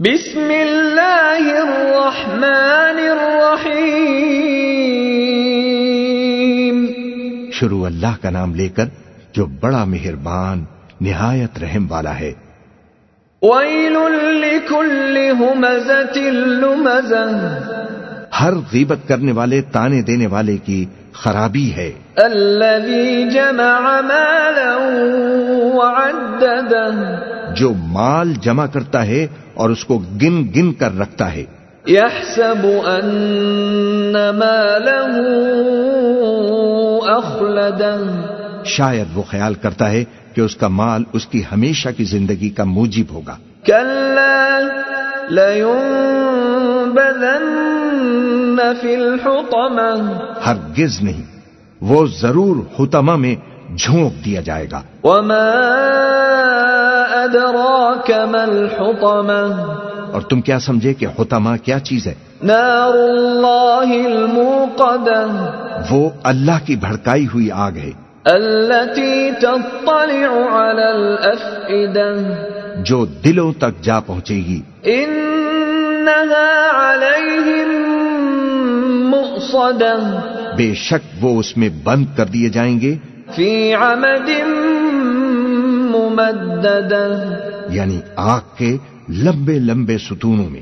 بسم اللہ الرحمن الرحیم۔ شروع اللہ کا نام لے کر جو بڑا مہربان نہایت رحم والا ہے۔ ویل لکل ہمزت لمزہ ہر غیبت کرنے والے تانے دینے والے کی خرابی ہے۔ الذي جمع مالا جو مال جمع کرتا ہے اور اس کو گن گن کر رکھتا ہے۔ يحسب ان ماله اخلده شاید وہ خیال کرتا ہے کہ اس کا مال اس کی ہمیشہ کی زندگی کا موجب ہوگا۔ ہرگز نہیں وہ ضرور حتما میں جھونک دیا جائے گا۔ وما أدراك ما اور تم کیا سمجھے کہ حتما کیا چیز ہے؟ نار الموقدة۔ وہ اللہ کی بھڑکائی ہوئی آگ ہے۔ التي تطلع على جو دلوں تک جا پہنچے گی۔ إنها عليهم بے شک وہ اس میں بند کر دیے جائیں گے۔ فی عمد ممددة یعنی آگ کے لمبے لمبے ستونوں میں۔